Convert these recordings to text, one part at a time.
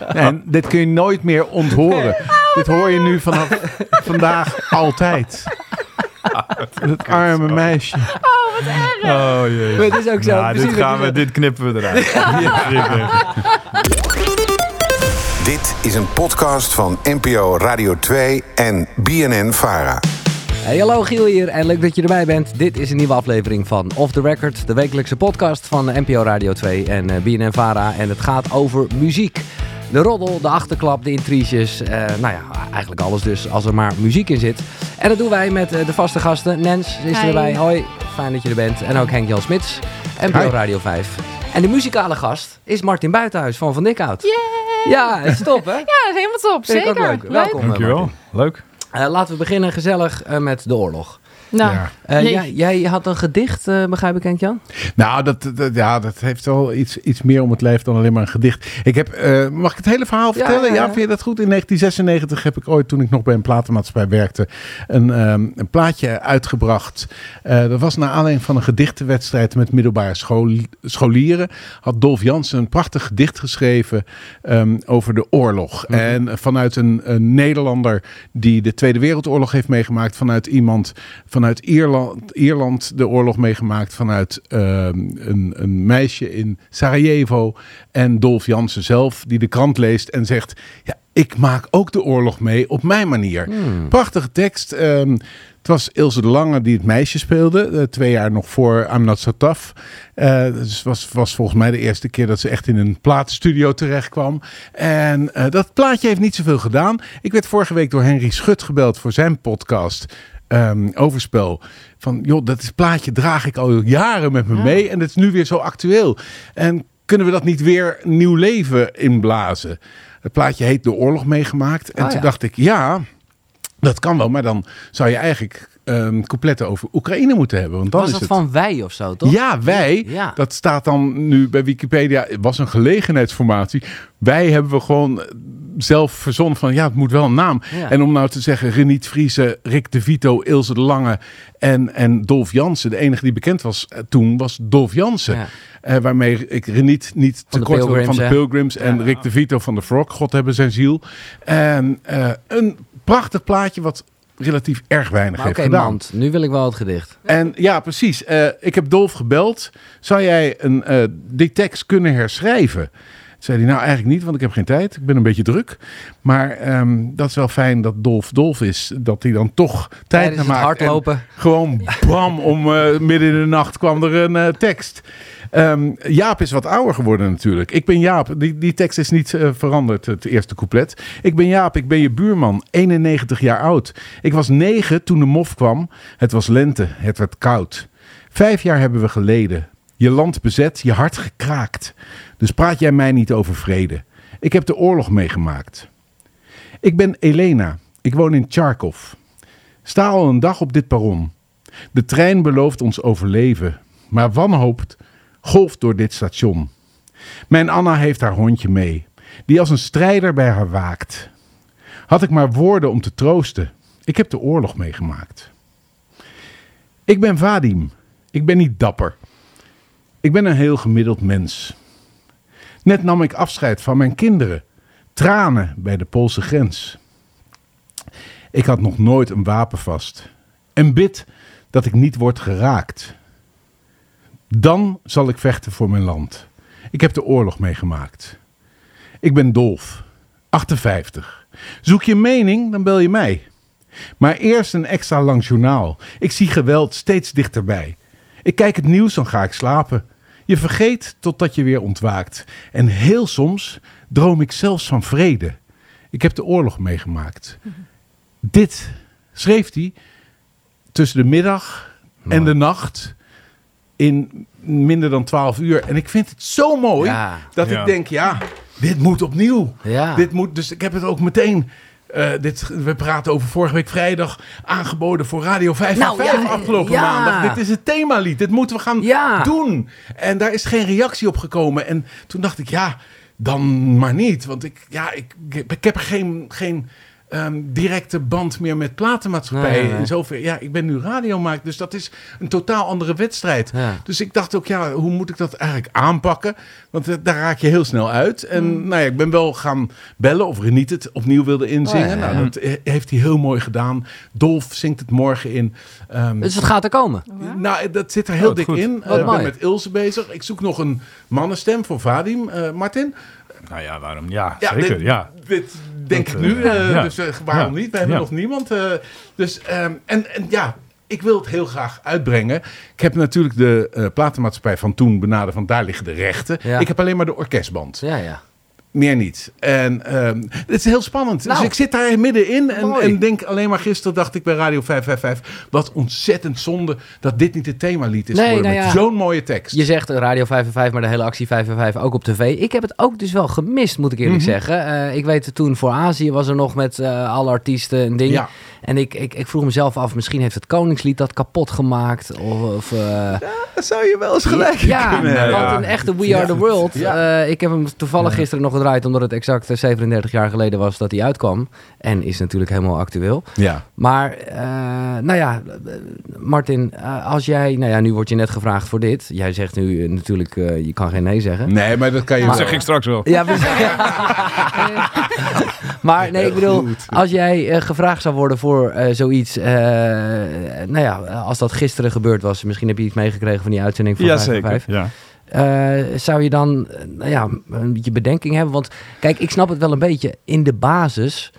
En dit kun je nooit meer onthoren. dit hoor je nu vanaf vandaag altijd. Het arme meisje. Oh jee. Maar het is ook zo. Nou, dit, wat gaan we, dit knippen we eruit. Dit is een podcast van NPO Radio 2 en BNN Vara. Hey, hallo Giel hier en leuk dat je erbij bent. Dit is een nieuwe aflevering van Off the Record, de wekelijkse podcast van NPO Radio 2 en eh, BNN Vara. En het gaat over muziek. De roddel, de achterklap, de intriges, eh, nou ja, eigenlijk alles dus als er maar muziek in zit. En dat doen wij met eh, de vaste gasten. Nens is er Hi. erbij, hoi, fijn dat je er bent. En ook Henk-Jan Smits, NPO. Radio 5. En de muzikale gast is Martin Buitenhuis van Van Dikhout. Ja, het is top hè? Ja, dat is helemaal top. Zeker. leuk. Welkom. eh, Dankjewel. Martin. Leuk. Eh, laten we beginnen gezellig eh, met de oorlog. Nou, Ja. Eh, jij, jij had een gedicht, eh, begrijp ik, Henk-Jan? Nou, dat, dat- ja, dat heeft wel iets, iets meer om het lijf dan alleen maar een gedicht. Ik heb, eh, mag ik het hele verhaal vertellen? ja, Ja, vind je dat goed? In 1996 heb ik ooit, toen ik nog bij een platenmaatschappij werkte, een, ehm, een plaatje uitgebracht. Dat was naar aanleiding van een gedichtenwedstrijd met middelbare school, scholieren. Had Dolf Jansen een prachtig gedicht geschreven ehm, over de oorlog. Mhm. En vanuit een, een Nederlander die de Tweede Wereldoorlog heeft meegemaakt. Vanuit iemand vanuit Ierland, Ierland de oorlog meegemaakt. Vanuit ehm, een, een meisje in Sarajevo. En Dolf Jansen zelf, die de krant leest en zegt: Ja, ik maak ook de oorlog mee op mijn manier. Prachtige tekst. ehm, het was Ilse de Lange die het meisje speelde. eh, twee jaar nog voor I'm Not So Tough. Eh, dus was, was volgens mij de eerste keer dat ze echt in een platenstudio terecht kwam. En eh, dat plaatje heeft niet zoveel gedaan. Ik werd vorige week door Henry Schut gebeld voor zijn podcast. Ehm, overspel. Van joh, dat is plaatje draag ik al jaren met me mee. En het is nu weer zo actueel. En kunnen we dat niet weer nieuw leven inblazen? Het plaatje heet De Oorlog meegemaakt. En Oh, toen ja. dacht ik, ja, dat kan wel. Maar dan zou je eigenlijk ehm coupletten over Oekraïne moeten hebben. Want dan Was is het van wij of zo, toch? ja, wij. Ja. Dat staat dan nu bij Wikipedia. Het was een gelegenheidsformatie. Wij hebben we gewoon zelf verzonnen van ja, het moet wel een naam. Ja. En om nou te zeggen Reniet Friese, Rick de Vito, Ilse de Lange en, en Dolf Jansen. De enige die bekend was eh, toen was Dolf Jansen. Ja. Eh, waarmee ik Reniet niet tekort wil van de hè? Pilgrims. En Rick de Vito van de Frog. God hebben zijn ziel. En eh, een prachtig plaatje wat relatief erg weinig Maar heeft gedaan. Mand, nu wil ik wel het gedicht. En ja, precies. Ik heb Dolf gebeld. Zou jij een, die tekst kunnen herschrijven? Zei hij, nou eigenlijk niet, want ik heb geen tijd. Ik ben een beetje druk. Maar ehm, dat is wel fijn dat Dolf Dolf is. Dat hij dan toch tijd naar maakt. En hardlopen. gewoon bam, om eh, midden in de nacht kwam er een eh, tekst. Ehm, Jaap is wat ouder geworden natuurlijk. Ik ben Jaap. Die, die tekst is niet eh, veranderd, het eerste couplet. Ik ben Jaap, ik ben je buurman, 91 jaar oud. Ik was negen toen de mof kwam. Het was lente, het werd koud. Vijf jaar hebben we geleden. Je land bezet, je hart gekraakt. Dus praat jij mij niet over vrede. Ik heb de oorlog meegemaakt. Ik ben Elena. Ik woon in Charkov. Sta al een dag op dit perron. De trein belooft ons overleven, maar wanhoop golft door dit station. Mijn Anna heeft haar hondje mee, die als een strijder bij haar waakt. Had ik maar woorden om te troosten, ik heb de oorlog meegemaakt. Ik ben Vadim, ik ben niet dapper. Ik ben een heel gemiddeld mens. Net nam ik afscheid van mijn kinderen, tranen bij de Poolse grens. Ik had nog nooit een wapen vast. En bid dat ik niet word geraakt. Dan zal ik vechten voor mijn land. Ik heb de oorlog meegemaakt. Ik ben Dolf, 58. Zoek je mening, dan bel je mij. Maar eerst een extra lang journaal. Ik zie geweld steeds dichterbij. Ik kijk het nieuws, dan ga ik slapen. Je vergeet totdat je weer ontwaakt. En heel soms droom ik zelfs van vrede. Ik heb de oorlog meegemaakt. Dit schreef hij tussen de middag en de nacht in minder dan 12 uur. En ik vind het zo mooi Ja. dat Ja. ik denk, ja, dit moet opnieuw. Ja. Dit moet, dus ik heb het ook meteen. Eh, dit, we praten over vorige week vrijdag aangeboden voor Radio 5 Nou, ja, afgelopen ja. maandag. Dit is het themalied. Dit moeten we gaan Ja. doen. En daar is geen reactie op gekomen. En toen dacht ik, ja, dan maar niet. Want ik, ja, ik, ik heb er geen, geen ehm, directe band meer met platenmaatschappijen. Nee, zover, ja, ik ben nu radiomaker, dus dat is een totaal andere wedstrijd. Ja. Dus ik dacht ook, ja, hoe moet ik dat eigenlijk aanpakken? Want eh, daar raak je heel snel uit. En nou ja, ik ben wel gaan bellen of Reniet het opnieuw wilde inzingen. Oh, ja, ja. Nou, dat eh, heeft hij heel mooi gedaan. Dolf zingt het morgen in. Ehm, Dus het gaat er komen. nou, dat zit er heel Oh, dik goed. in. Wat Eh, ik ben met Ilse bezig. Ik zoek nog een mannenstem voor Vadim. Eh, Martin? Nou ja, waarom? Ja, Ja, zeker. dit- ja. Dit denk Dat, ik nu. eh, eh, ja. Dus eh, waarom Ja. niet? We hebben Ja. nog niemand. eh, dus, ehm, en, en ja, ik wil het heel graag uitbrengen. Ik heb natuurlijk de eh, platenmaatschappij van toen benaderd. Van daar liggen de rechten. Ja. Ik heb alleen maar de orkestband. Ja, ja. Meer niet. En ehm, het is heel spannend. Nou. dus ik zit daar middenin en, en denk alleen maar gisteren dacht ik bij Radio 555... wat ontzettend zonde dat dit niet het themalied is Nee, geworden. nou ja. zo'n mooie tekst. Je zegt eh, Radio 55, maar de hele actie 55 ook op tv. Ik heb het ook dus wel gemist, moet ik eerlijk Mhm. zeggen. Eh, ik weet toen voor Azië was er nog met eh, alle artiesten een ding. Ja. En ik, ik, ik vroeg mezelf af, misschien heeft het Koningslied dat kapot gemaakt. Of, of eh, Dat zou je wel eens gelijk ja, kunnen want hebben. een echte We Are The World. Ja. eh, ik heb hem toevallig gisteren nog gedraaid, omdat het exact eh, 37 jaar geleden was dat hij uitkwam. En is natuurlijk helemaal actueel. Ja. Maar, eh, nou ja, eh, Martin, eh, als jij, nou ja, nu word je net gevraagd voor dit. Jij zegt nu eh, natuurlijk, eh, je kan geen nee zeggen. Nee, maar dat kan je Dat wel. zeg ik straks wel. Ja, precies. maar nee, ik bedoel, als jij eh, gevraagd zou worden voor eh, zoiets, eh, nou ja, als dat gisteren gebeurd was, misschien heb je iets meegekregen van die uitzending van Ja, 5 zeker. voor 5. Ja. Eh, zou je dan, nou ja, een beetje bedenking hebben? Want kijk, ik snap het wel een beetje. In de basis,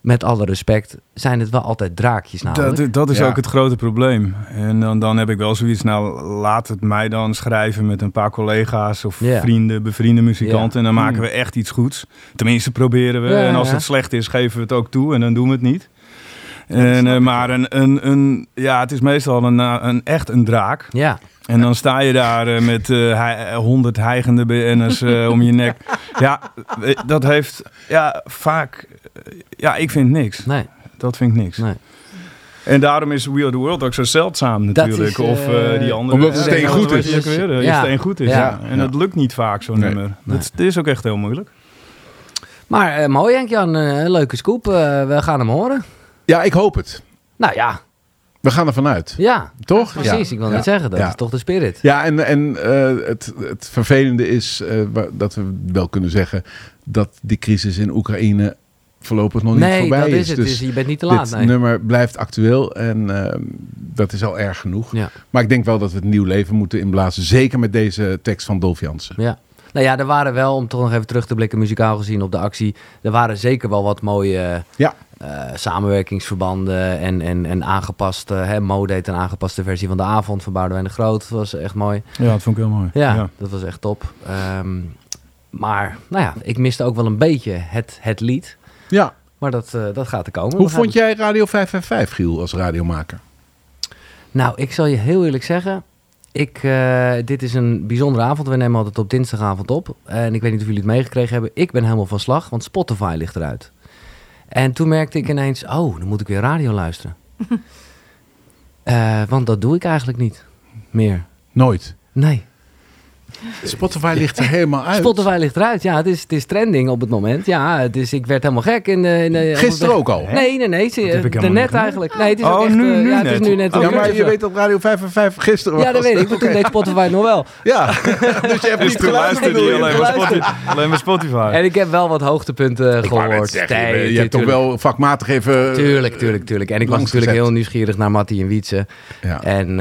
met alle respect, zijn het wel altijd draakjes namelijk. Dat, dat is Ja. ook het grote probleem. En dan, dan heb ik wel zoiets, nou laat het mij dan schrijven met een paar collega's of vrienden, bevriende muzikanten. En dan maken we echt iets goeds. Tenminste proberen we. Ja, en als ja. het slecht is, geven we het ook toe en dan doen we het niet. En, eh, maar een, een, een, ja, het is meestal een, eh, een, echt een draak. Ja, En dan sta je daar eh, met honderd hijgende BN'ers eh, om je nek. Ja, dat heeft ja, vaak... ja, ik vind niks. nee, Dat vind ik niks. nee. En daarom is We Are The World ook zo zeldzaam natuurlijk. is, of die andere. Omdat het steen goed is. weer, eh, Ja. steen goed is. Ja. Ja. En Ja. dat lukt niet vaak, zo'n Nee. nummer. Nee. Dat, het is ook echt heel moeilijk. Maar eh, mooi Henk-Jan, een leuke scoop. We gaan hem horen. Ja, ik hoop het. Nou ja, We gaan ervan uit. ja, Toch? precies. Ja. Ik wil Ja. net zeggen, dat Ja. is toch de spirit. Ja, en, en eh, het, het vervelende is eh, dat we wel kunnen zeggen dat die crisis in Oekraïne voorlopig nog niet nee, voorbij dat is is. het. Dus Dus je bent niet te laat. dit Nee. nummer blijft actueel en eh, dat is al erg genoeg. Ja. Maar ik denk wel dat we het nieuw leven moeten inblazen. Zeker met deze tekst van Dolf Jansen. Ja. Nou ja, er waren wel, om toch nog even terug te blikken, muzikaal gezien op de actie. Er waren zeker wel wat mooie Ja. eh, samenwerkingsverbanden en, en, en aangepaste, hè, Mo deed een aangepaste versie van de avond van Boudewijn de Groot. Dat was echt mooi. Ja, dat vond ik heel mooi. Ja, dat was echt top. Ehm, maar, nou ja, ik miste ook wel een beetje het, het lied. Ja. Maar dat, eh, dat gaat er komen. Hoe vond jij Radio 555, Giel, als radiomaker? Nou, ik zal je heel eerlijk zeggen. Ik, eh, dit is een bijzondere avond. We nemen altijd op dinsdagavond op. En ik weet niet of jullie het meegekregen hebben. Ik ben helemaal van slag, want Spotify ligt eruit. En toen merkte ik ineens, oh, dan moet ik weer radio luisteren. Eh, want dat doe ik eigenlijk niet meer. Nooit. Nee. Spotify ligt er helemaal uit. Spotify ligt eruit. Ja, het is, het is trending op het moment. Ja, het is, ik werd helemaal gek. In de, in de, Gisteren ook al. Nee, nee, nee. niet gehoord. eigenlijk. Nee, het is Oh, ook echt, nu- eh, nu ja, het is net. nu net. een Ja, maar je weet dat Radio 555 gisteren was. Ja, dat weet ik. Want toen deed Spotify nog wel. Ja, dus je hebt Dus niet je? alleen maar Spotify. Alleen maar Spotify. En ik heb wel wat hoogtepunten Ik net gehoord. zeggen, Nee, je, hebt toch wel vakmatig even... Tuurlijk, tuurlijk, tuurlijk. En ik was natuurlijk heel nieuwsgierig naar Mattie en Wietse. Ja. En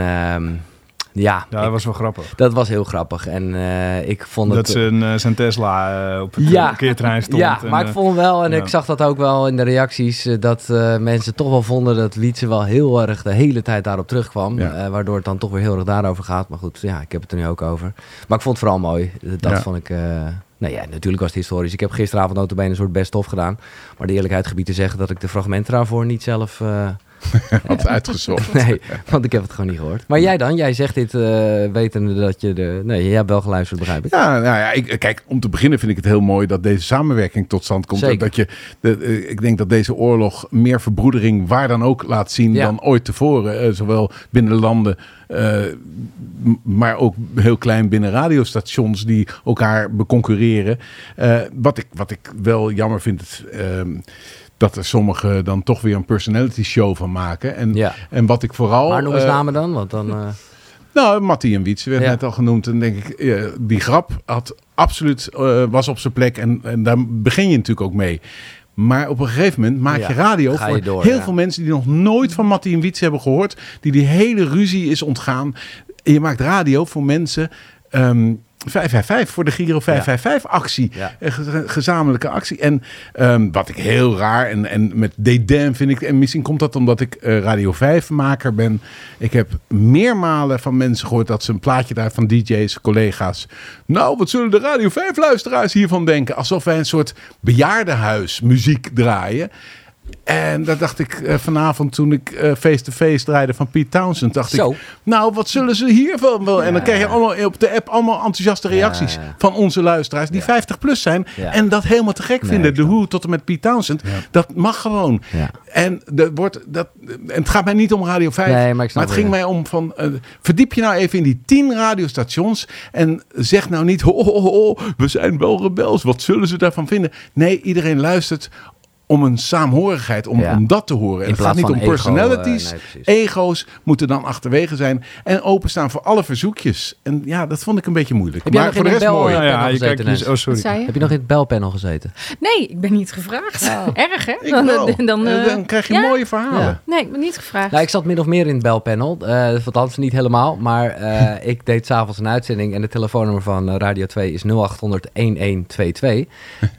ja, ik- dat was wel grappig. dat was heel grappig. En eh, ik vond Dat het... zijn, eh, zijn Tesla eh, op het Ja. parkeerterrein stond. ja, en, maar ik vond wel, en ja. ik zag dat ook wel in de reacties, dat mensen toch wel vonden dat Wietse wel heel erg de hele tijd daarop terugkwam. Ja. waardoor het dan toch weer heel erg daarover gaat. Maar goed, ja, ik heb het er nu ook over. Maar ik vond het vooral mooi. Dat vond ik... nou ja, natuurlijk was het historisch. Ik heb gisteravond notabene een soort best-of gedaan. Maar de eerlijkheid gebied te zeggen dat ik de fragmenten daarvoor niet zelf... Had uitgezocht. Nee, want ik heb het gewoon niet gehoord. Maar jij dan? Jij zegt dit eh wetende dat je de... Nee, jij hebt wel geluisterd, begrijp ik. Ja, nou ja, ik, kijk, om te beginnen vind ik het heel mooi dat deze samenwerking tot stand komt. Zeker. Dat je, de, eh, ik denk dat deze oorlog meer verbroedering waar dan ook laat zien Ja. dan ooit tevoren. Eh, zowel binnen landen, maar ook heel klein binnen radiostations die elkaar beconcurreren. Wat, ik, wat ik wel jammer vind, ehm, dat er sommigen dan toch weer een personality show van maken. En, Ja. en wat ik vooral... Maar noem eens eh, namen dan, want dan... eh, nou, Mattie en Wiets werd Ja. net al genoemd. En denk ik, eh, die grap had absoluut, was op zijn plek. En, en daar begin je natuurlijk ook mee. Maar op een gegeven moment maak Ja, je radio voor je door, heel ja. veel mensen die nog nooit van Mattie en Wiets hebben gehoord. Die die hele ruzie is ontgaan. En je maakt radio voor mensen... ehm 555 voor de Giro 555 actie. Ja. Een ge- gezamenlijke actie. En ehm, wat ik heel raar en, en met dédain vind ik... En misschien komt dat omdat ik eh, Radio 5 maker ben. Ik heb meermalen van mensen gehoord dat ze een plaatje daar van DJ's, collega's... Nou, wat zullen de Radio 5 luisteraars hiervan denken? Alsof wij een soort bejaardenhuis muziek draaien. En dat dacht ik eh, vanavond toen ik eh, face-to-face draaide van Pete Townsend. Dacht Zo. ik, nou, wat zullen ze hiervan wel? En dan krijg je allemaal op de app allemaal enthousiaste reacties Ja. van onze luisteraars die 50 plus zijn. En dat helemaal te gek Nee, vinden. De Who tot en met Pete Townsend. Dat mag gewoon. En, er wordt, dat, en het gaat mij niet om Radio 5. Nee, maar ik snap het het, ging mij om van... eh, verdiep je nou even in die 10 radiostations. En zeg nou niet... Ho, we zijn wel rebels. Wat zullen ze daarvan vinden? Nee, iedereen luistert om een saamhorigheid. Om, Ja. om dat te horen. En In het gaat niet om ego, personalities. eh, nee. Ego's moeten dan achterwege zijn. En openstaan voor alle verzoekjes. En ja, dat vond ik een beetje moeilijk. Heb jij maar nog voor in de rest mooi. Ja, ja, je kijkt gezeten, dus, oh sorry. je? Heb je nog in het belpanel gezeten? Nee, ik ben niet gevraagd. Erg, hè? Ik wel. Dan, dan, En eh, dan krijg je ja? mooie verhalen. Ja. Nee, ik ben niet gevraagd. Nou, ik zat min of meer in het belpanel. Eh althans, niet helemaal. Maar eh, ik deed s'avonds een uitzending. En het telefoonnummer van eh, Radio 2 is 0800 1122.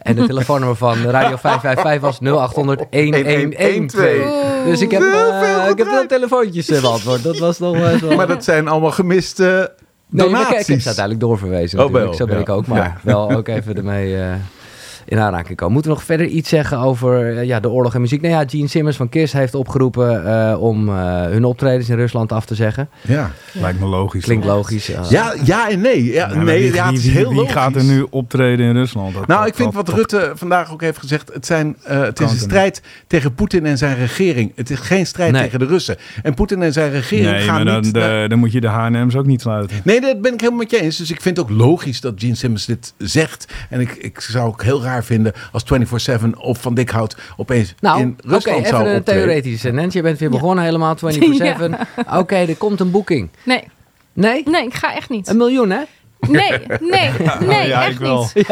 En het telefoonnummer van Radio 555 was 0800 1112. Dus ik heb, eh, ik heb veel telefoontjes eh, beantwoord. Dat was nog wel... eens wel- Maar dat zijn allemaal gemiste Nee, maar ik- donaties. ik heb ze uiteindelijk doorverwezen Oh, wel, Zo ben ja. ik ook. Maar Ja. wel ook even ermee eh, in aanraking komen. Moeten we nog verder iets zeggen over eh, ja, de oorlog en muziek? Nou ja, Gene Simmons van KISS heeft opgeroepen eh, om eh, hun optredens in Rusland af te zeggen. Ja. Lijkt me logisch. Klinkt toch? logisch. ja. Ja, ja en nee. Ja, nee, wie, ja, het wie- is heel wie logisch. gaat er nu optreden in Rusland? Dat- Nou, dat- ik vind dat- wat dat- Rutte vandaag ook heeft gezegd. Het, zijn, eh, het is een strijd tegen Poetin en zijn regering. Het is geen strijd Nee. tegen de Russen. En Poetin en zijn regering Nee, gaan maar dan, niet... de- dan moet je de H&M's ook niet sluiten. Nee, dat ben ik helemaal met je eens. Dus ik vind het ook logisch dat Gene Simmons dit zegt. En ik, ik zou ook heel raar vinden als 24-7 of Van Dikhout opeens Nou, in oké, Rusland zou even een optreden. theoretische. Nancy, je bent weer begonnen helemaal 24-7. Oké, er komt een boeking. Nee, Nee? nee, ik ga echt niet. Een miljoen, hè? Nee, nee, nee, ja, echt ik wel. niet.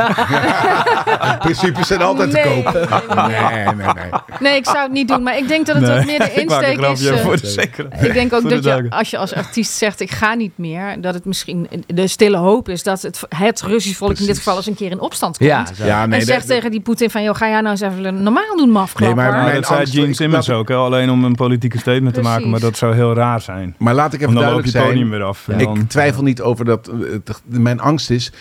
Principes zijn altijd Nee, te koop. nee, nee. Nee, nee, ik zou het niet doen. Maar ik denk dat het ook meer de ik insteek is. eh, voor de zekerheid. ik denk ook Voor de dat je, als je als artiest zegt, ik ga niet meer, dat het misschien de stille hoop is dat het, het Russisch volk in dit geval eens een keer in opstand komt. Ja. Ja, nee, en dat- zegt tegen die Poetin van, joh, ga jij nou eens even normaal doen, mafklapper. Nee, maar Maar mijn dat zei Gene Simmons ook, hè? alleen om een politieke statement te maken. Maar dat zou heel raar zijn. Maar laat ik even Want dan loop duidelijk je zijn. podium weer af. Ik twijfel niet over dat. eh, het- Mijn angst is.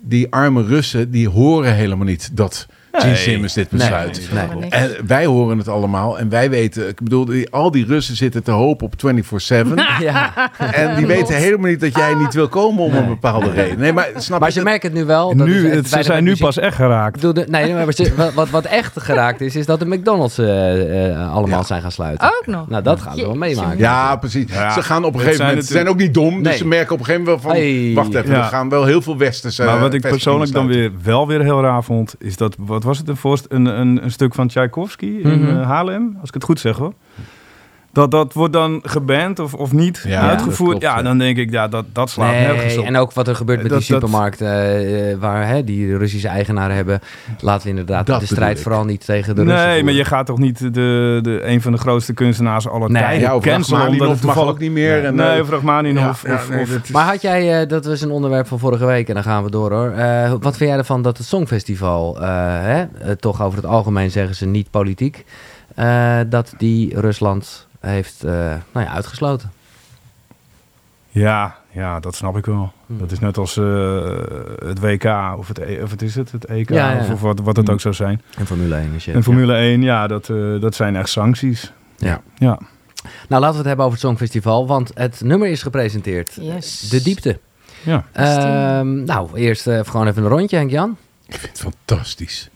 Die arme Russen, die horen helemaal niet dat Gene Nee. Simmons dit besluit. nee. En wij horen het allemaal. En wij weten, ik bedoel, die, al die Russen zitten te hopen op 24-7. Ja. en die weten helemaal niet dat jij niet wil komen om een bepaalde reden. Nee, maar snap Maar je? merken het nu wel. dat nu, het, ze zijn nu muziek. pas echt geraakt. Ik bedoel, de- nee, maar wat- wat, wat echt geraakt is, is dat de McDonald's eh, eh, allemaal Ja. zijn gaan sluiten. Ook nog. Nou, dat gaan we wel meemaken. Ja, precies. Ja, ze gaan op een gegeven zijn moment. Ze zijn ook niet dom, dus ze merken op een gegeven moment wel van. Hey. Wacht even, Ja. er gaan wel heel veel westerse. maar wat ik persoonlijk dan weer wel weer heel raar vond, is dat, wat was het, een, voorst- een, een, een stuk van Tchaikovsky in eh, Haarlem, als ik het goed zeg hoor. Dat, dat wordt dan geband of, of niet Ja, uitgevoerd. klopt, ja, dan denk ik, ja, dat, dat slaat nergens Nee, op. en ook wat er gebeurt met Dat- die supermarkten eh, eh, waar hè, die Russische eigenaren hebben. Laten we inderdaad Dat de strijd vooral niet tegen de Russen Nee, maar je gaat toch niet de, de, een van de grootste kunstenaars aller Nee. tijden Ja, of cancelen omdat Rachmaninoff het mag ook niet meer. En, nee, eh, of Rachmaninoff. ja, of, ja, nee, is- Maar had jij, eh, dat was een onderwerp van vorige week en dan gaan we door hoor. Eh, wat vind jij ervan dat het Songfestival, eh, hè, eh, toch over het algemeen zeggen ze niet politiek, eh, dat die Rusland heeft eh, nou ja, uitgesloten? Ja, ja, dat snap ik wel. Hm. Dat is net als eh, het WK of het, E- of het is het, het EK Ja, ja. Of, of wat, wat het Hm. ook zou zijn. En Formule 1 is je. En Formule 1, ja, dat, eh, dat zijn echt sancties. Ja. Ja. Nou, laten we het hebben over het Songfestival, want het nummer is gepresenteerd. Yes. De diepte. ja. Ehm, nou, eerst eh, gewoon even een rondje, Henk-Jan. Ik vind het fantastisch.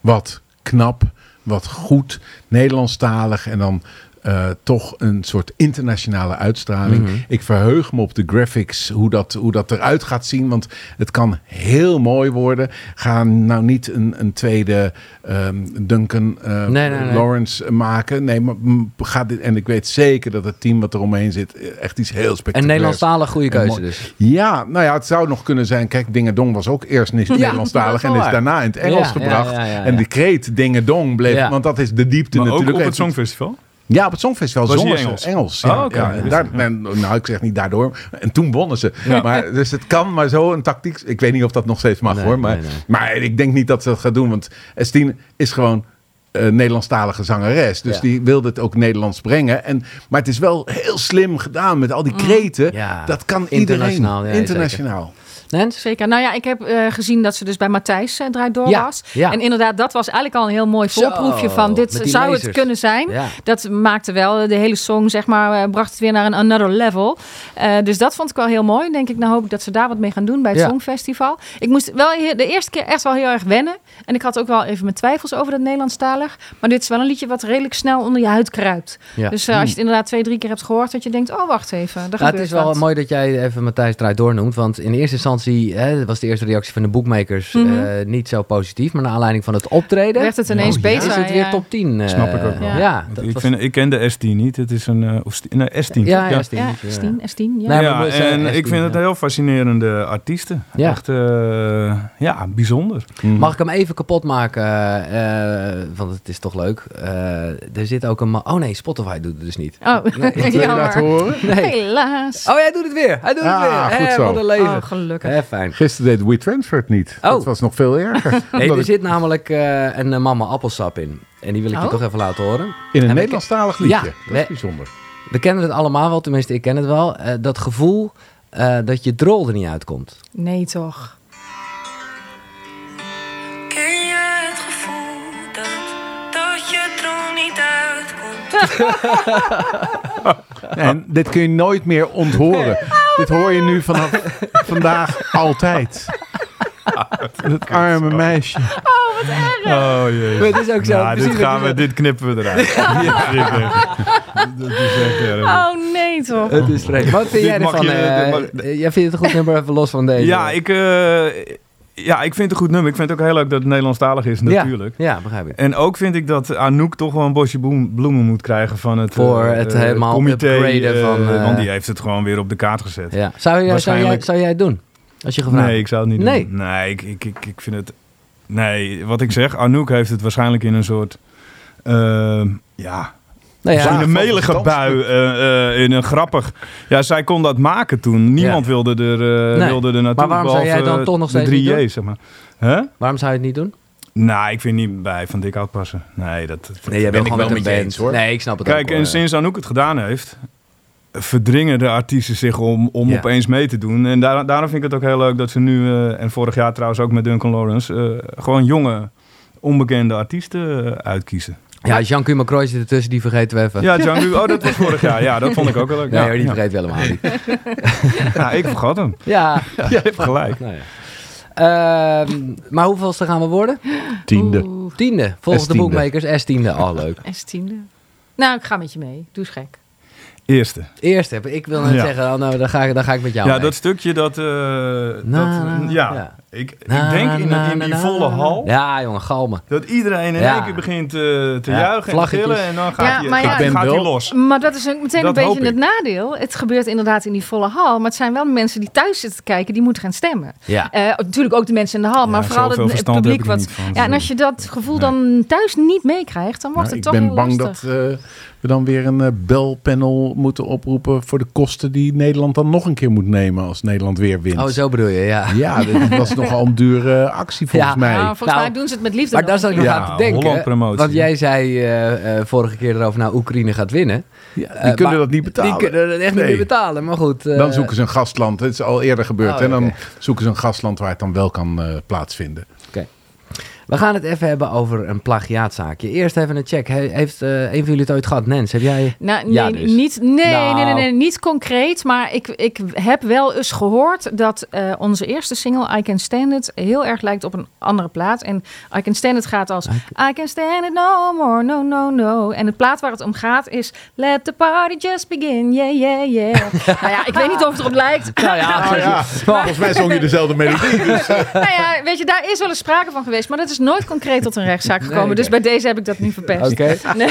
Wat knap, wat goed, Nederlandstalig en dan eh, toch een soort internationale uitstraling. Mhm. Ik verheug me op de graphics, hoe dat, hoe dat eruit gaat zien. Want het kan heel mooi worden. Ga nou niet een, een tweede ehm, Duncan eh, Nee, nee, nee. Lawrence maken. Nee, maar ga dit, en ik weet zeker dat het team wat er omheen zit eh, echt iets heel En spectaculairs. Nederlandstalig goede En keuze dus. Ja, nou ja, het zou nog kunnen zijn. Kijk, Dingedong was ook eerst niet Nederlandstalig en is waar. daarna in het Engels Ja, ja, gebracht. ja, ja, ja. En de kreet Dingedong bleef, Ja. want dat is de diepte Maar ook natuurlijk. op het En- Songfestival? Ja, op het Songfestival Was zongen Engels? Engels. ja, Oh, ja. Ja, En daar, ja. en, nou, ik zeg niet daardoor. En toen wonnen ze. Maar, dus het kan maar zo een tactiek. Ik weet niet of dat nog steeds mag Nee, hoor. Maar, nee, nee. maar ik denk niet dat ze dat gaat doen. Want Estine is gewoon een Nederlandstalige zangeres. Dus Ja. die wilde het ook Nederlands brengen. En, maar het is wel heel slim gedaan met al die kreten. Ja, Dat kan internationaal, iedereen. ja, internationaal. Nens? Zeker. Nou ja, ik heb eh, gezien dat ze dus bij Matthijs eh, draait door Ja, was. ja. En inderdaad, dat was eigenlijk al een heel mooi Zo, voorproefje van dit zou lasers. het kunnen zijn. Ja. Dat maakte wel de hele song, zeg maar, eh, bracht het weer naar een another level. Eh, dus dat vond ik wel heel mooi. Denk ik, nou hoop ik dat ze daar wat mee gaan doen bij het. Songfestival. Ik moest wel de eerste keer echt wel heel erg wennen. En ik had ook wel even mijn twijfels over dat Nederlandstalig. Maar dit is wel een liedje wat redelijk snel onder je huid kruipt. Dus eh, als je het inderdaad twee, drie keer hebt gehoord, dat je denkt, oh wacht even, daar Ja, het is wel wat. mooi dat jij even Matthijs Draait doornoemt. Want in eerste instantie hè, was de eerste reactie van de boekmakers Mhm. eh, niet zo positief. Maar naar aanleiding van het optreden Werd het ineens Oh, ja. beter. is het weer top 10. eh, Snap ik ook wel. Ja, Ja. dat ik, was- vind, ik ken de S10 niet. Het is een... eh, of sti- nee, S10. ja, ja, ja. Stien, Ja, ja. Estien, Estien, ja. Nee, en S10, ik vind het heel fascinerende artiesten. Ja. Echt, eh, ja, bijzonder. Mag ik hem even kapot maken? eh, want het is toch leuk. Eh, er zit ook een... Oh nee, Spotify doet het dus niet. Oh, Wil je jammer. laten horen? Nee. Helaas. Oh, hij doet het weer. Hij doet Ah, het weer. goed zo. wat een leven. Oh, gelukkig. Fijn. Gisteren deed WeTransfer het niet. Oh. Dat was nog veel erger. Nee, er ik zit namelijk eh, een eh, mama appelsap in. En die wil ik je Oh. toch even laten horen. in een En we- Nederlandstalig liedje. Ja, dat we- is bijzonder. We kennen het allemaal wel, tenminste ik ken het wel. Eh, dat gevoel eh, dat je drol er niet uitkomt. Nee, toch. Ken je het gevoel dat, dat je droom niet uitkomt? En dit kun je nooit meer onthoren. dit hoor je nu vanaf vandaag altijd. Het arme meisje. Oh jee. Maar het is ook zo. Nou, dit, wat gaan we, dit knippen we eruit. dat is echt erg. Oh nee, toch. Het is vreemd. Wat vind Dit jij ervan? je- eh, dit mag- jij vindt het een goed nummer even los van deze? Ja, ik, eh, ja, ik vind het een goed nummer. Ik vind het ook heel leuk dat het Nederlandstalig is, natuurlijk. Ja, begrijp ik. En ook vind ik dat Anouk toch wel een bosje bloemen moet krijgen van het, Voor eh, het eh, helemaal comité. eh, van, want die heeft het gewoon weer op de kaart gezet. Ja. Zou, jij, zou, jij, zou jij het doen? Als je gevraagd Nee, ik zou het niet Nee. doen. Nee, ik, ik, ik, ik vind het... Nee, wat ik zeg, Anouk heeft het waarschijnlijk in een soort... ja, Nou ja, in een melige bui, eh, eh, in een grappig... Ja, zij kon dat maken toen. Niemand wilde er, eh, Nee. wilde er naartoe. Maar waarom zou jij dan toch nog de steeds niet 3J, zeg maar. Hè? waarom zou je het niet doen? Nou, ik vind niet bij Van Dik Hout passen. Nee, dat... dat Nee, jij ben ik gewoon wel met je eens, hoor. Nee, ik snap het Kijk, ook. en sinds Anouk het gedaan heeft, verdringen de artiesten zich om, om Ja. opeens mee te doen. En daar, daarom vind ik het ook heel leuk dat ze nu, eh, en vorig jaar trouwens ook met Duncan Lawrence, eh, gewoon jonge, onbekende artiesten uitkiezen. Ja, Jean-Cuba Croix zit ertussen, die vergeten we even. Ja, Django, oh, dat was vorig jaar. Ja, dat vond ik ook wel leuk. Nee Ja, hoor, die ja. vergeten we helemaal niet. Ja, ik vergat hem. Ja, Je hebt gelijk. nou ja. Ehm, maar hoeveelste gaan we worden? Tiende. Oeh, Tiende. Volgens de S10e. boekmakers S10e. Oh, leuk. S10e. Nou, ik ga met je mee. Doe eens gek. Eerste. Eerst heb ik wil net Ja. zeggen, oh, nou, dan, ga ik, dan ga ik met jou Ja, mee. dat stukje dat... eh, dat Na, ja, ja. Ik, ik Na, denk in, na, in na, die na, volle na. hal... Ja, jongen, galmen. Dat iedereen in Ja. één keer begint eh, te Ja, juichen en te gillen en dan gaat Ja, hij maar ja, gaat, Ik ben gaat hij wel- los. Maar dat is een, meteen Dat een beetje het ik. nadeel. Het gebeurt inderdaad in die volle hal. Maar het zijn wel mensen die thuis zitten te kijken, die moeten gaan stemmen. Ja. Eh, natuurlijk ook de mensen in de hal, maar vooral het, publiek ik wat. van. Ja, en als je dat gevoel Nee. dan thuis niet meekrijgt, dan wordt Nou, het ik toch ben heel bang lastig. dat eh, we dan weer een belpanel moeten oproepen voor de kosten die Nederland dan nog een keer moet nemen als Nederland weer wint. Oh, zo bedoel je, ja. Ja, dit was nogal een dure actie volgens Ja. mij. Nou, volgens Nou, mij doen ze het met liefde. Maar daar zat ik nog aan Ja, te denken. Holland promotie. Want jij zei eh, eh, vorige keer erover, nou, Oekraïne gaat winnen. Ja, die Eh, kunnen maar dat niet betalen. Die kunnen het echt niet Nee. betalen, maar goed. eh, Dan zoeken ze een gastland. Het is al eerder gebeurd. Oh, en dan oké. zoeken ze een gastland waar het dan wel kan eh, plaatsvinden. We gaan het even hebben over een plagiaatzaakje. Eerst even een check. He- heeft eh, een van jullie het ooit gehad? Nens, heb jij... Nou, nee, Ja, dus. niet, nee, Nou. nee, nee, nee, niet concreet. Maar ik, ik heb wel eens gehoord dat eh, onze eerste single, I Can Stand It, heel erg lijkt op een andere plaat. En I Can Stand It gaat als I Can Stand It No More, no, no, no. En het plaat waar het om gaat is Let the party just begin, yeah, yeah, yeah. nou ja, ik weet niet of het erop lijkt. Nou ja, Nou ja, volgens mij zong je dezelfde melodie. Dus, eh, nou ja, weet je, daar is wel eens sprake van geweest. Maar dat is nooit concreet tot een rechtszaak gekomen. Dus bij deze heb ik dat nu verpest. Oké. Nee.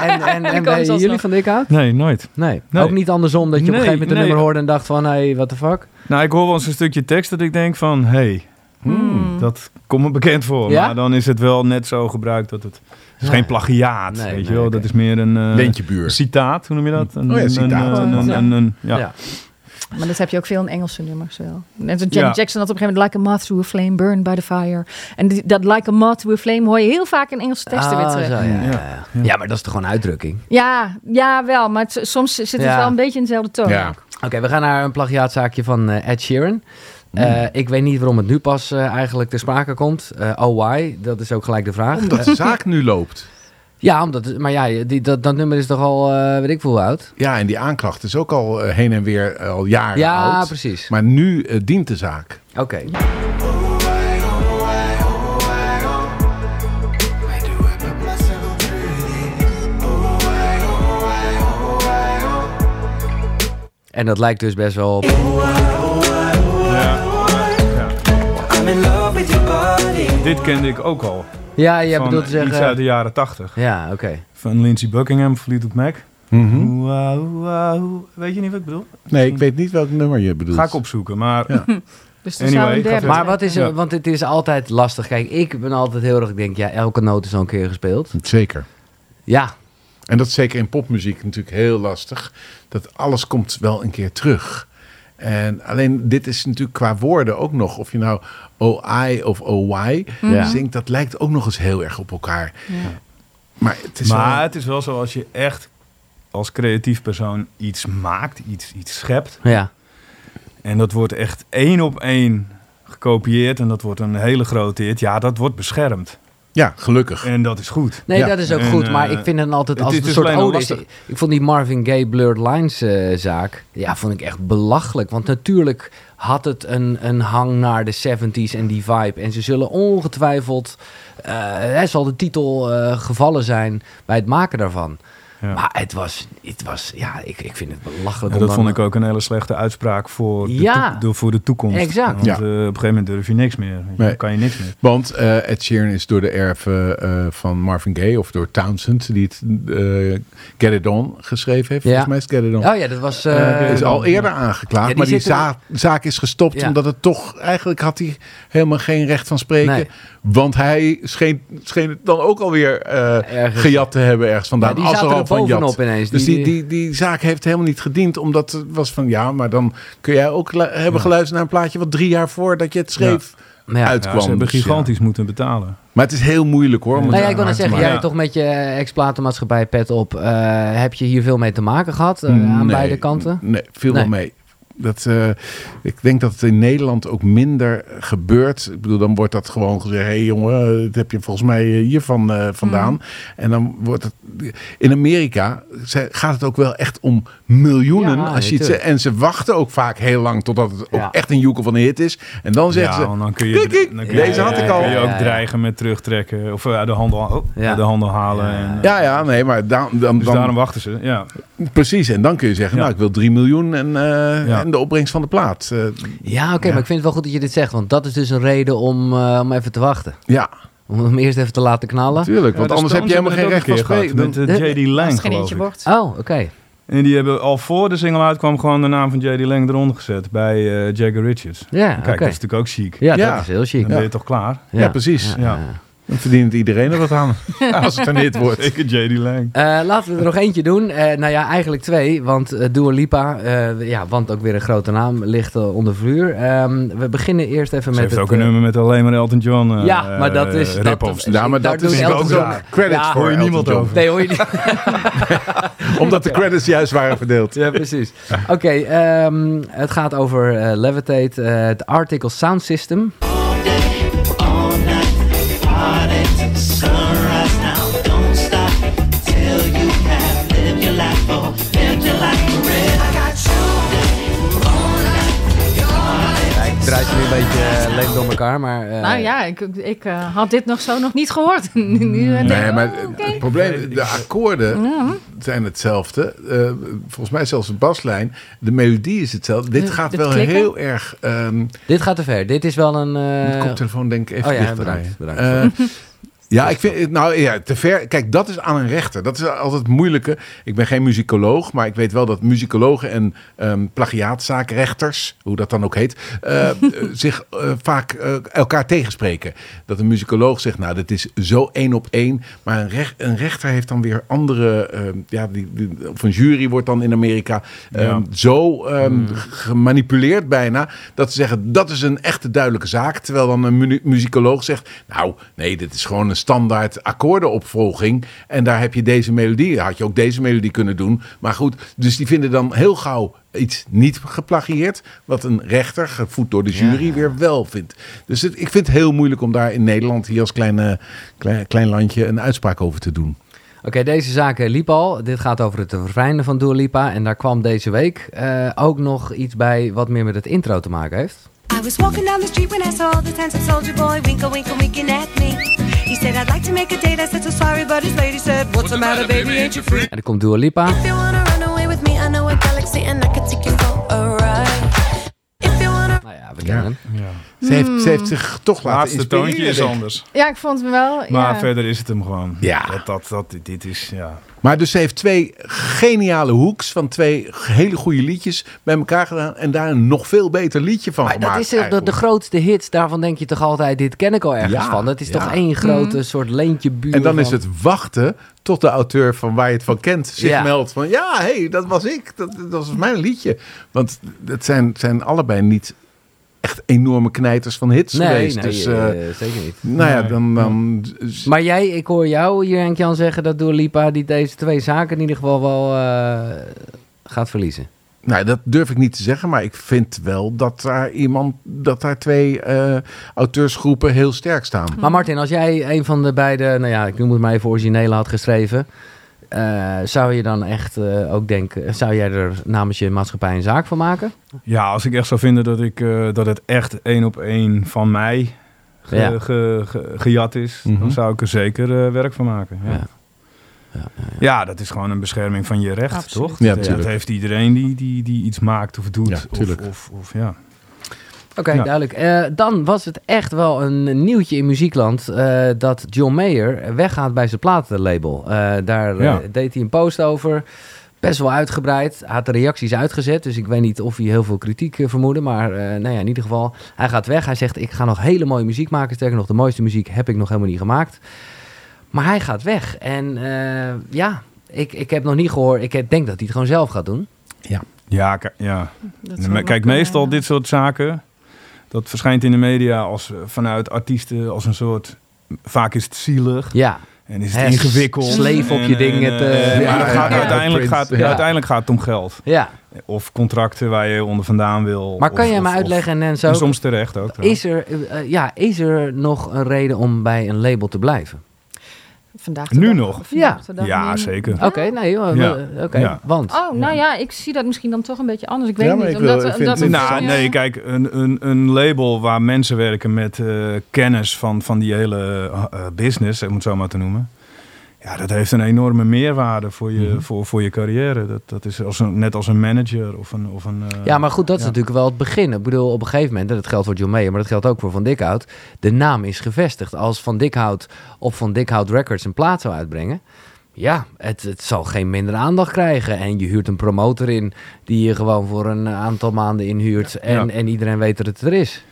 En, en, en bij jullie van Dikhout? Nee, nooit. Nee. Nee. Ook niet andersom dat je op een gegeven moment een nummer hoorde en dacht van, hey, what the fuck? Nou, ik hoor wel eens een stukje tekst dat ik denk van, hé, hey, Hmm. dat komt me bekend voor. Ja? Maar dan is het wel net zo gebruikt dat het... Het is geen plagiaat, Nee, weet nee, je wel. Dat is meer een... eh, Leentjebuur. een citaat, hoe noem je dat? Een, Oh ja, een- citaat. Een, een, Ja. een- een- ja. Ja. Maar dat heb je ook veel in Engelse nummers wel. Net als Janet Ja. Jackson had op een gegeven moment Like a moth through a flame, burned by the fire. En dat Like a moth through a flame hoor je heel vaak in Engelse teksten weer Ah, terug. zo, ja, ja, Ja. ja. ja, maar dat is toch gewoon uitdrukking? Ja, ja, wel. Maar het- soms zit het Ja. wel een beetje in dezelfde toon. Oké, we gaan naar een plagiaatzaakje van eh, Ed Sheeran. Eh, ik weet niet waarom het nu pas eh, eigenlijk ter sprake komt. Eh oh, why? Dat is ook gelijk de vraag. omdat de zaak nu loopt. Ja, omdat, maar ja, die, dat, dat nummer is toch al, eh weet ik veel hoe oud? Ja, en die aanklacht is ook al eh, heen en weer eh, al jaren Ja, oud. precies. Maar nu dient de zaak. Oké. En dat lijkt dus best wel op... Dit kende ik ook al. Ja, jij van bedoelt te iets uit zeggen... de jaren tachtig. Ja, oké. Van Lindsey Buckingham, Fleetwood Mac. Mhm. Oeh, oeh. Weet je niet wat ik bedoel? Nee, ik weet niet welk nummer je bedoelt. Ga ik opzoeken, maar... Ja. Dus er Anyway, derde. Maar wat is er, Ja. want het is altijd lastig. Kijk, ik ben altijd heel erg, ik denk, ja, elke noot is al een keer gespeeld. Zeker. Ja, En dat is zeker in popmuziek natuurlijk heel lastig. Dat alles komt wel een keer terug. En alleen dit is natuurlijk qua woorden ook nog. Of je nou OI of OY Ja. zingt, dat lijkt ook nog eens heel erg op elkaar. Maar het is maar wel- het is wel zo als je echt als creatief persoon iets maakt, iets, iets schept. ja. En dat wordt echt één op één gekopieerd. En dat wordt een hele grote hit. Ja, dat wordt beschermd. Ja, gelukkig. En dat is goed. Nee, Ja. dat is ook En, goed. Maar eh, ik vind het altijd als het een dus soort ode is. lastig. Ik vond die Marvin Gaye Blurred Lines eh, zaak, ja, vond ik echt belachelijk. Want natuurlijk had het een, een hang naar de 70s en die vibe. En ze zullen ongetwijfeld, eh hè, zal de titel eh, gevallen zijn bij het maken daarvan. Ja. Maar het was, het was, ja, ik, ik vind het belachelijk. Dat vond ik ook een hele slechte uitspraak voor de, Ja. voor de toekomst. Exact. Want Ja. eh, op een gegeven moment durf je niks meer. Nee. Kan je niks meer. Want eh, Ed Sheeran is door de erven eh, van Marvin Gaye of door Townsend, die het eh, Get It On geschreven heeft. Ja. Volgens mij is het Get It On. Oh ja, dat was... is al eerder aangeklaagd, Ja, die maar die zaak, zaak is gestopt Ja. omdat het toch eigenlijk had hij helemaal geen recht van spreken. Nee. Want hij scheen, scheen het dan ook alweer eh, gejat te hebben ergens vandaan. Ja, die als er zaten al er bovenop jat. ineens. Dus Die- die, die, zaak heeft helemaal niet gediend, omdat het was van ja, maar dan kun jij ook hebben geluisterd naar een plaatje wat drie jaar voordat je het schreef ja. uitkwam. Ja, ze hebben Dus ja. gigantisch moeten betalen. Maar het is heel moeilijk hoor. om Nou ja, aan ik wil net zeggen, jij toch met je ex-platenmaatschappij pet op. eh, heb je hier veel mee te maken gehad eh, aan Nee, beide kanten? Nee, wel mee. Dat, eh, ik denk dat het in Nederland ook minder gebeurt. Ik bedoel, dan wordt dat gewoon gezegd: hé hey jongen, dat heb je volgens mij eh, hiervan eh, vandaan. Mhm. En dan wordt het. In Amerika gaat het ook wel echt om miljoenen. Ja, als je natuurlijk. en ze wachten ook vaak heel lang totdat het ook Ja. echt een joekel van een hit is. En dan zeggen ja, ze: dan kun je, dan kun je- deze had ik dan al. kun je ook Ja, ja. dreigen met terugtrekken. Of de handel, oh, de handel halen. Ja, ja, En, Ja, ja, nee, maar dan, dan, Dus dan daarom wachten ze. Ja. precies. En dan kun je zeggen: Ja. Nou, ik wil 3 miljoen en, eh, Ja. En de opbrengst van de plaat. Eh, Ja, oké, Ja. maar ik vind het wel goed dat je dit zegt. Want dat is dus een reden om, eh, om even te wachten. ja, Om hem eerst even te laten knallen. natuurlijk. Ja, Want de anders heb je helemaal geen recht van spreken. Met eh, J.D. Als Lang. Oh, oké. En die hebben al voor de single uitkwam gewoon de naam van J.D. Lang eronder gezet bij eh, Jagger Richards. Ja, Kijk, oké. dat is natuurlijk ook chic. Ja, Ja. dat is heel chic. Dan ben je toch klaar? Ja, precies. Ja. Dan verdient iedereen er wat aan. Als het een hit wordt. Zeker J.D. Lang. Eh, laten we er nog eentje doen. Eh, nou ja, eigenlijk twee. Want eh Dua Lipa, eh, ja, want ook weer een grote naam, ligt onder vuur. Ehm, we beginnen eerst even Ze met heeft het... ook een nummer met alleen maar Elton John eh, Ja, maar dat is- dat- rip-offs. Ja, maar dat is Elton ook John. ook credits Ja, hoor je niemand over. Nee, hoor je niet. Omdat de credits juist waren verdeeld. Ja, precies. Oké, ehm, het gaat over eh, Levitate, het Article Sound System. Elkaar, maar... eh, nou ja, ik, ik eh, had dit nog zo nog niet gehoord. nu eh, Nee, ik, maar oh, het- probleem, de akkoorden Ja. zijn hetzelfde. Eh, volgens mij zelfs de baslijn. De melodie is hetzelfde. Dit De- gaat wel klikken? heel erg... ehm Dit gaat te ver. Dit is wel een... de eh, koptelefoon denk ik even oh ja, dicht bedankt. Eh, ja, ik vind nou ja, te ver. Kijk, dat is aan een rechter. Dat is altijd het moeilijke. Ik ben geen muzikoloog, maar ik weet wel dat muzikologen en ehm plagiaatzaakrechters, hoe dat dan ook heet, eh, eh, zich eh, vaak elkaar tegenspreken. Dat een muzikoloog zegt, nou, dit is zo één op één. Maar een, rech- een rechter heeft dan weer andere, ehm, ja, die, die- of een jury wordt dan in Amerika ehm, Ja. zo ehm, gemanipuleerd bijna, dat ze zeggen, dat is een echte duidelijke zaak. Terwijl dan een mu- muzikoloog zegt, nou, nee, dit is gewoon een standaard akkoordenopvolging. En daar heb je deze melodie. Had je ook deze melodie kunnen doen. Maar goed, dus die vinden dan heel gauw iets niet geplagieerd. Wat een rechter, gevoed door de jury, weer wel vindt. Dus het, ik vind het heel moeilijk om daar in Nederland, hier als kleine, klein, klein landje, een uitspraak over te doen. Oké, deze zaak eh, liep al. Dit gaat over het verfijnen van Dua Lipa. En daar kwam deze week eh, ook nog iets bij wat meer met het intro te maken heeft. I was walking down the street when I saw the handsome soldier boy winkle, winkle, winking at me. He said, I'd like to make a date. I said, so sorry, but his lady said, What's the matter, baby? Ain't you free? En er komt Dua Lipa. If you wanna run away with me, I know a galaxy and I could take you for a ride. If you wanna Nou ja, we kennen hem. Ze heeft, ze heeft zich toch laten Laatste toontje is anders. Ja, ik vond het wel. Maar ja. verder is het hem gewoon. Ja. Dat, dat, dat, dit is, ja. Maar dus ze heeft twee geniale hoeks van twee hele goede liedjes bij elkaar gedaan. En daar een nog veel beter liedje van Maar gemaakt. dat is de, de, de eigenlijk. grootste hits. Daarvan denk je toch altijd, dit ken ik al ergens Ja, van. Dat is ja. toch één grote soort leentje buur En dan is het wachten tot de auteur van waar je het van kent zich Ja. meldt van ja, hé, hey, dat was ik. Dat, dat was mijn liedje. Want het zijn, zijn allebei niet echt enorme knijters van hits Nee, geweest. nee, dus eh, eh, zeker niet. nou ja, dan... dan Maar jij, ik hoor jou hier Henk Jan zeggen dat Dua Lipa die deze twee zaken in ieder geval wel eh, gaat verliezen. Nou, dat durf ik niet te zeggen, maar ik vind wel dat daar iemand, dat daar twee eh, auteursgroepen heel sterk staan. Maar Martin, als jij een van de beide, nou ja, ik noem het maar even originele had geschreven, eh, zou je dan echt eh, ook denken, zou jij er namens je maatschappij een zaak van maken? Ja, als ik echt zou vinden dat, ik, eh, dat het echt één op één van mij ge- Ja. ge- ge- gejat is, Mhm. dan zou ik er zeker eh, werk van maken. Ja. Ja. Ja, Ja, dat is gewoon een bescherming van je recht, Absoluut. toch? Ja, dat, heeft iedereen die, die, die iets maakt of doet. Ja, of, of, ja. Oké, Ja. duidelijk. Eh, dan was het echt wel een nieuwtje in muziekland eh, dat John Mayer weggaat bij zijn platenlabel. Eh, daar eh, Ja. deed hij een post over. Best wel uitgebreid. Hij had de reacties uitgezet. Dus ik weet niet of hij heel veel kritiek vermoedde. Maar eh, nou ja, in ieder geval, hij gaat weg. Hij zegt, ik ga nog hele mooie muziek maken. Sterker nog, de mooiste muziek heb ik nog helemaal niet gemaakt. Maar hij gaat weg. En eh, ja, ik, ik heb nog niet gehoord. Ik denk dat hij het gewoon zelf gaat doen. Ja, ja. Wel kijk, meestal ja. dit soort zaken, dat verschijnt in de media als eh, vanuit artiesten als een soort, vaak is het zielig Ja, en is het ingewikkeld. sleef op je En- ding, en, het, maar dan ja, gaat ja, uiteindelijk, gaat, ja. uiteindelijk gaat het om geld. ja. Of contracten waar je onder vandaan wil. Maar kan of- jij me uitleggen en of- zo? en soms terecht ook. trouwens. Is er, eh, eh, ja, is er nog een reden om bij een label te blijven? Vandaag de Nu dag- nog? dag Ja, nu. zeker. Oké, nee, joh, Ja. oké, Ja. want. Oh, nou ja, ik zie dat misschien dan toch een beetje anders. Ik weet Ja, maar niet. ik wil- omdat, ik vind omdat het Nou, ja. nee, kijk, een, een, een label waar mensen werken met eh, kennis van, van die hele eh, business, om het zo maar te noemen. Ja, dat heeft een enorme meerwaarde voor je, Mhm. voor, voor je carrière. Dat, dat is als een, net als een manager of een... Of een eh, Ja, maar goed, dat is ja. natuurlijk wel het begin. Ik bedoel, op een gegeven moment, en dat geldt voor John Mayer, maar dat geldt ook voor Van Dikhout. De naam is gevestigd. Als Van Dikhout op Van Dikhout Records een plaat zou uitbrengen, ja, het, het zal geen minder aandacht krijgen. En je huurt een promotor in die je gewoon voor een aantal maanden inhuurt. En, Ja. en iedereen weet dat het er is.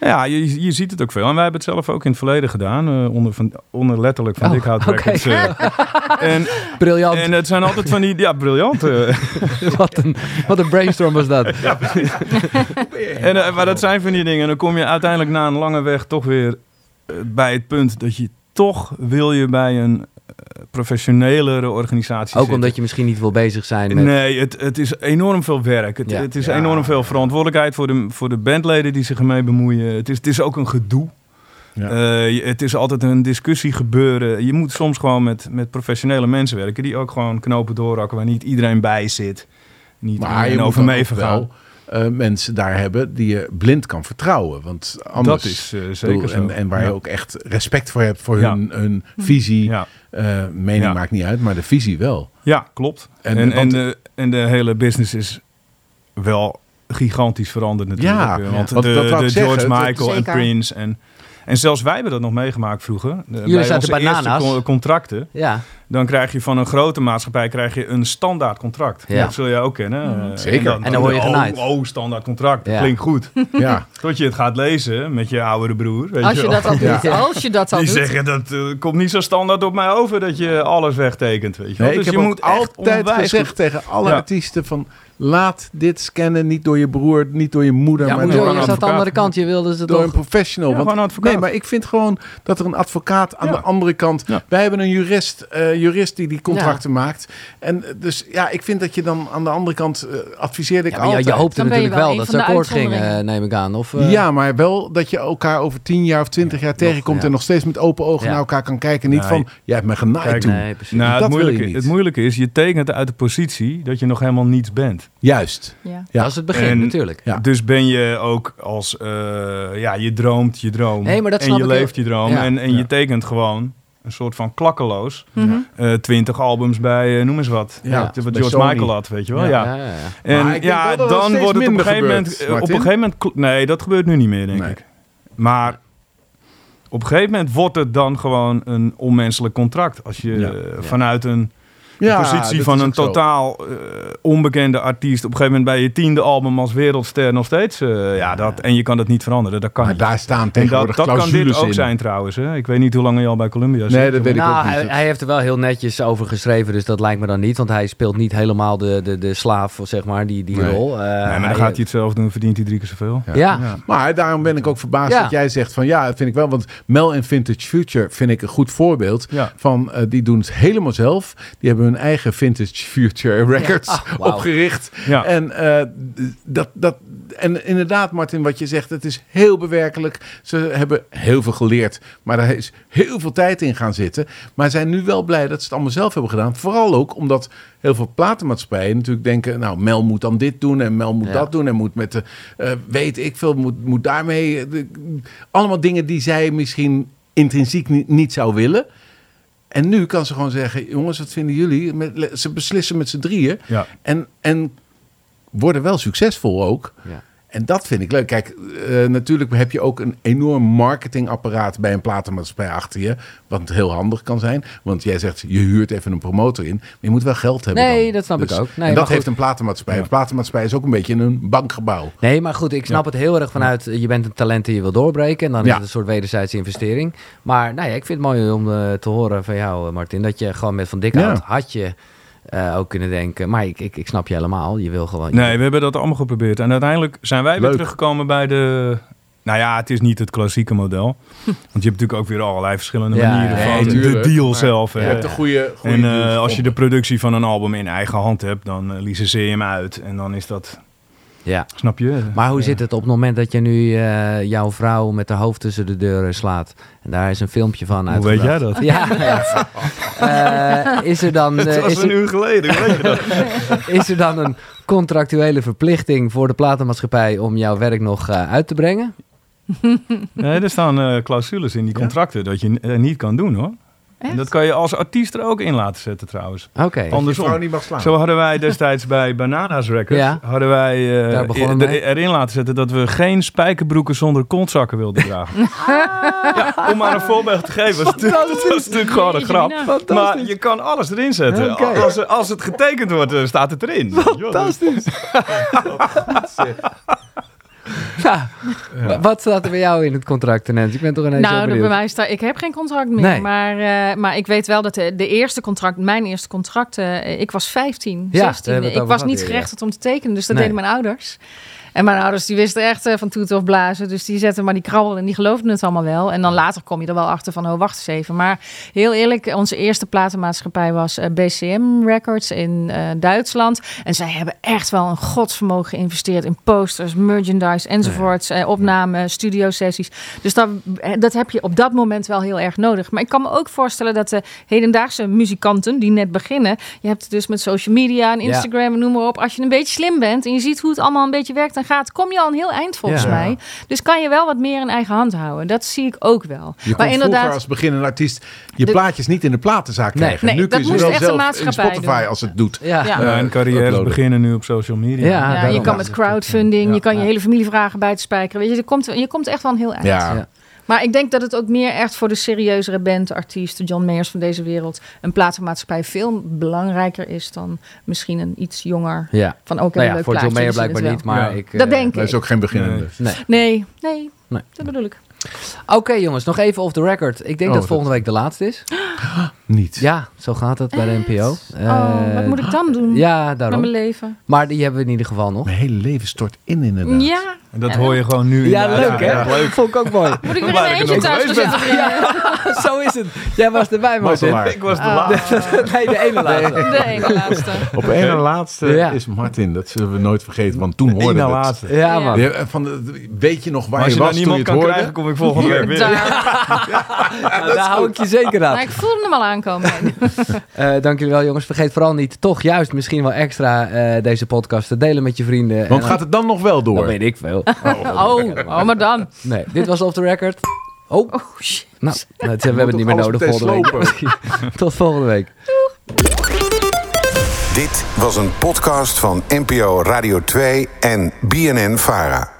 Ja, je, je ziet het ook veel. En wij hebben het zelf ook in het verleden gedaan. eh, onder, van, onder letterlijk Van Oh, Dikhout en, Briljant. en het zijn altijd van die... Ja, briljant. eh. wat, een, wat een brainstorm was dat. En, eh, maar dat zijn van die dingen. En dan kom je uiteindelijk na een lange weg toch weer bij het punt dat je toch wil je bij een professionelere organisatie Ook zitten. omdat je misschien niet wil bezig zijn met... Nee, het, het is enorm veel werk. Het, Ja. het is Ja. enorm veel verantwoordelijkheid voor de, voor de bandleden die zich ermee bemoeien. Het is, het is ook een gedoe. Ja. Eh, het is altijd een discussie gebeuren. Je moet soms gewoon met, met professionele mensen werken die ook gewoon knopen doorrakken waar niet iedereen bij zit. Niet Maar iedereen over mee vergaan. Eh, mensen daar hebben die je blind kan vertrouwen. Want anders, dat is eh, zeker zo. en, en waar Ja. je ook echt respect voor hebt voor Ja. hun, hun visie. Ja. Eh, mening Ja. maakt niet uit, maar de visie wel. Ja, klopt. En- En, de, en de hele business is wel gigantisch veranderd natuurlijk. Ja, Eh, want want de, dat wou de ik zeggen, George Michael en. Prince en... En zelfs wij hebben dat nog meegemaakt vroeger. De- bij zaten onze bij eerste contracten. Ja, Dan krijg je van een grote maatschappij krijg je een standaard contract. Ja. Dat zul je ook kennen. Eh, Zeker. En dan word je oh, genaaid. Oh, standaard contract. Dat Ja. klinkt goed. Ja, Tot je het gaat lezen met je oudere broer. Weet Als je dat al Ja. doet. Als je dat al Die doet. zeggen dat eh, komt niet zo standaard op mij over dat je alles wegtekent. Weet je nee, dus ik je heb moet ook echt altijd gezegd goed- tegen alle Ja. artiesten van... Laat dit scannen niet door je broer, niet door je moeder, ja maar door, een staat aan de andere advocaat. kant. Je wilde ze door een professional. Ja, Want- gewoon een advocaat. Nee, maar ik vind gewoon dat er een advocaat aan Ja. de andere kant... Ja. Wij hebben een jurist, eh, jurist die die contracten maakt. En eh, dus ja, ik vind dat je dan aan de andere kant... eh, adviseerde ik Ja, je, altijd... je hoopte Dan ben je natuurlijk wel dat ze akkoord gingen, neem ik aan. Of, eh, Ja, maar wel dat je elkaar over tien jaar of twintig jaar tegenkomt... ja. en nog steeds met open ogen Ja. naar elkaar kan kijken. Niet Nee. van, jij hebt me genaaid Kijk, toen. Nee, precies. Nou, Dat het, wil je moeilijke, niet. het moeilijke is, je tekent uit de positie dat je nog helemaal niets bent. Juist. Ja. Ja. Dat is het begin, En- natuurlijk. Ja. Dus ben je ook als, eh, ja, je droomt je droom. Nee, maar dat en snap je leeft heel- je droom. Ja. En, en Ja. je tekent gewoon een soort van klakkeloos. Mhm. eh, twintig albums bij, eh, noem eens wat. Ja, wat, George Sony. Michael had, weet je wel. Ja. Ja. Ja, ja, ja. En ja, dan wordt het op een gegeven moment... op een gegeven moment... Nee, dat gebeurt nu niet meer, denk Nee. ik. Maar op een gegeven moment wordt het dan gewoon een onmenselijk contract. Als je Ja. vanuit een de Ja, positie dat van een totaal eh, onbekende artiest. Op een gegeven moment bij je tiende album als wereldster nog steeds. eh, ja, dat, en je kan dat niet veranderen. Dat kan Maar niet. daar staan En dat, tegenwoordig dat kan dit ook in. zijn trouwens. Hè? Ik weet niet hoe lang je al bij Columbia zit. Nee, dat weet ik Nou, ook niet. hij, hij heeft er wel heel netjes over geschreven, dus dat lijkt me dan niet. Want hij speelt niet helemaal de, de, de slaaf, zeg maar, die, die Nee. rol. Eh, Nee, maar dan hij- gaat hij het zelf doen, verdient hij drie keer zoveel. Ja, Maar daarom ben ik ook verbaasd Ja. dat jij zegt van ja, dat vind ik wel. Want Mel en Vintage Future vind ik een goed voorbeeld. Ja. Van eh, die doen het helemaal zelf. Die hebben hun eigen Vintage Future Records Ah, opgericht. Ja. En, eh, dat, dat, en inderdaad, Martin, wat je zegt, het is heel bewerkelijk. Ze hebben heel veel geleerd, maar daar is heel veel tijd in gaan zitten. Maar zijn nu wel blij dat ze het allemaal zelf hebben gedaan. Vooral ook omdat heel veel platenmaatschappijen natuurlijk denken... nou, Mel moet dan dit doen en Mel moet Ja. dat doen... en moet met de, eh, weet ik veel, moet, moet daarmee... eh, de- allemaal dingen die zij misschien intrinsiek niet, niet zou willen... En nu kan ze gewoon zeggen, jongens, wat vinden jullie? Met, ze beslissen met z'n drieën. Ja. En, en worden wel succesvol ook. Ja. En dat vind ik leuk. Kijk, eh, natuurlijk heb je ook een enorm marketingapparaat bij een platenmaatschappij achter je. Wat heel handig kan zijn. Want jij zegt, je huurt even een promotor in. Maar je moet wel geld hebben Nee, dan. dat snap ik ook. Nee, en dat goed. heeft een platenmaatschappij. Een platenmaatschappij is ook een beetje een bankgebouw. Nee, maar goed, ik snap het heel erg vanuit je bent een talent en je wil doorbreken. En dan is het een soort wederzijdse investering. Maar nou ja, ik vind het mooi om eh, te horen van jou, eh, Martin, dat je gewoon met Van Ja. had je eh, ook kunnen denken. Maar ik, ik, ik snap je helemaal. Je wil gewoon. Nee, we hebben dat allemaal geprobeerd. En uiteindelijk zijn wij weer Leuk. teruggekomen bij de... Nou ja, het is niet het klassieke model. Want je hebt natuurlijk ook weer allerlei verschillende Ja, manieren ja, van tuurlijk. de deal Maar zelf. Je hebt een goede, goede En deal eh, als je de productie van een album in eigen hand hebt, dan uh, licenseer je hem uit. En dan is dat, Ja. snap je? Maar hoe zit het op het moment dat je nu eh, jouw vrouw met haar hoofd tussen de deuren slaat? En daar is een filmpje van Hoe weet jij dat? Ja, ja. Eh, is er dan, Het eh, was is, een er, uur geleden, weet je dat? is er dan een contractuele verplichting voor de platenmaatschappij om jouw werk nog uit te brengen? Nee, er staan eh, clausules in die contracten dat je eh, niet kan doen hoor. En dat kan je als artiest er ook in laten zetten trouwens. Oké. Andersom. vrouw niet mag slaan. Zo hadden wij destijds bij Bananas Records, Ja. hadden wij eh, er- erin laten zetten dat we geen spijkerbroeken zonder kontzakken wilden dragen. ja, om maar een voorbeeld te geven, dat was natuurlijk gewoon een grap. Maar je kan alles erin zetten. Als, als het getekend wordt, eh, staat het erin. Fantastisch. Nou, Wat staat er bij jou in het contract? Ik ben toch ineens Nou, benieuwd. bewijs daar, ik heb geen contract meer. Nee. Maar, eh, maar ik weet wel dat de, de eerste contract, mijn eerste contract, eh, ik was 15, Ja, daar 16. hebben we het Ik was niet gerechtigd om te tekenen, dus dat Nee. deden mijn ouders. En mijn ouders die wisten echt eh, van toeten of blazen. Dus die zetten maar die krabbel en die geloofden het allemaal wel. En dan later kom je er wel achter van, oh wacht eens even. Maar heel eerlijk, onze eerste platenmaatschappij was eh, BCM Records in eh, Duitsland. En zij hebben echt wel een godsvermogen geïnvesteerd in posters, merchandise enzovoorts. eh, opname, studiosessies. Dus dat, dat heb je op dat moment wel heel erg nodig. Maar ik kan me ook voorstellen dat de hedendaagse muzikanten die net beginnen... Je hebt dus met social media en. Instagram en noem maar op. Als je een beetje slim bent en je ziet hoe het allemaal een beetje werkt... dan gaat, kom je al een heel eind volgens Ja. mij. Dus kan je wel wat meer in eigen hand houden. Dat zie ik ook wel. Je maar inderdaad, als beginnende artiest je De- plaatjes niet in de platenzaak Nee. krijgen. Nee, nu dat kun je ze moest wel echt de zelf in maatschappij Spotify doen. als het doet. Ja. Ja. Ja, en carrières beginnen nu op social media. Ja, ja, je kan met crowdfunding, je kan je hele familie vragen bij te spijkeren. Weet je, je komt, je komt echt wel een heel eind. Ja. Maar ik denk dat het ook meer echt voor de serieuzere band, artiesten, John Mayers van deze wereld, een platenmaatschappij veel belangrijker is dan misschien een iets jonger. Ja. Van ook Nou een ja, leuk voor John Mayer blijkbaar niet, maar Ja. ik... Dat eh, denk Dat is ik. ook geen beginnende. Nee. Nee, nee, Nee. dat bedoel ik. Oké jongens, nog even off the record. Ik denk Oh, dat volgende week de laatste is. Niet. Ja, zo gaat het bij de NPO. oh, wat moet ik dan doen Ja, met mijn leven? Maar die hebben we in ieder geval nog. Mijn hele leven stort in inderdaad. Ja, En dat hoor je gewoon nu. in Ja, de leuk hè? Vond ik ook mooi. moet ik weer in eentje thuis gaan zitten? Ja, zo is het. Jij was erbij, Martin. Mazzelaar. Ik was de Oh. laatste. Nee, de ene laatste. De ene laatste. Op een na laatste Ja. is Martin. Dat zullen we nooit vergeten, want toen hoorde het. laatste. Ja, man. Ja, van de, weet je nog waar Maar als je je was nou toen je niemand het kan hoorde? krijgen, kom ik volgende week weer. Daar. Daar hou ik je zeker aan. Voelde hem al aankomen. Eh, dank jullie wel, jongens. Vergeet vooral niet, toch juist misschien wel extra eh, deze podcast te delen met je vrienden. Want En gaat het dan nog wel door? dan weet ik veel. Oh, oh, maar dan. Nee, dit was off the record. Oh, Oh, shit. nou, we hebben het niet meer nodig volgende week. Tot volgende week. Dit was een podcast van NPO Radio 2 en BNN Vara.